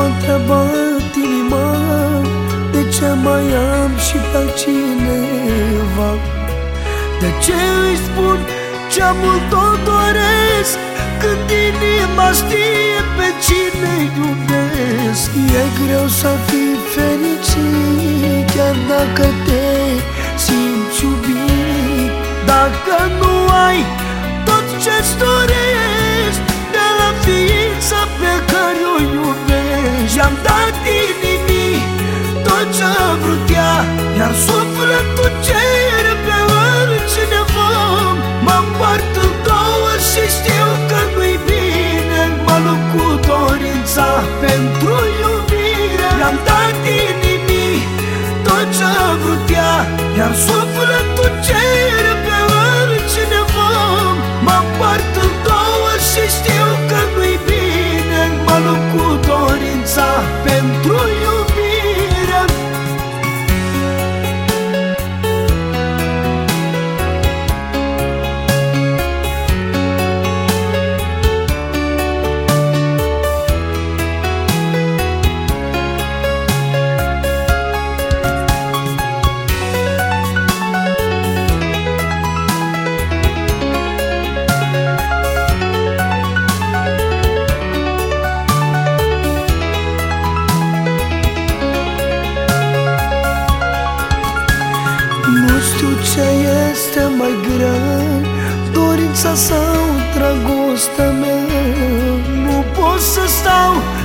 m-a întrebat inima De ce mai am și pe cineva De ce îi spun ce mult o doresc Când inima știe pe cine iubesc? E greu să fii fericit Chiar dacă te sufletul cere pe oricineva Mă împart în două și știu că nu-i bine. Mă lupt cu dorința pentru iubire. I-am dat inimii tot ce-a vrut ea. Iar sufletul cere pe oricineva Mă împart în două și știu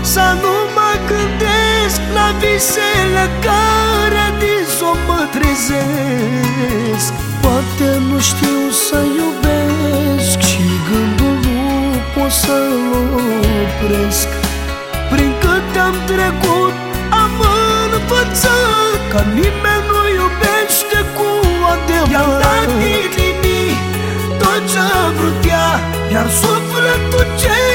să nu mă gândesc La visele care din somn mă trezesc. Poate nu știu să iubesc Și gândul nu pot să-l opresc. Prin cât am trecut am învățat Că nimeni nu iubește cu adevărat. I-am dat inimii tot ce-a vrut ea Iar sufletul cere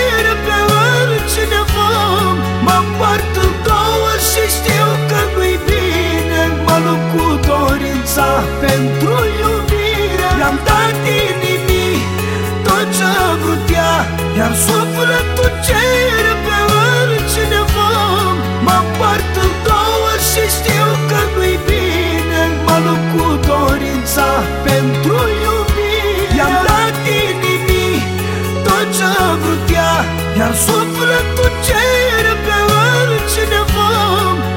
Iar sufletul cere pe oricineva Mă împart în două și știu că nu-i bine. Mă lupt cu dorința pentru iubire. I-am dat inimii tot ce-a vrut ea. Iar sufletul cere pe oricineva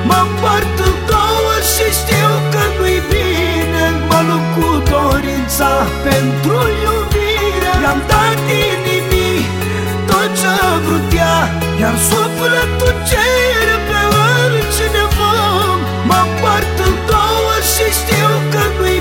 Mă împart în două și știu că nu-i bine. Mă lupt cu dorința pentru iubire. I-am dat inimii tot ce-a vrut ea Iar sufletul cere pe oricineva Mă împart în două și știu că nu-i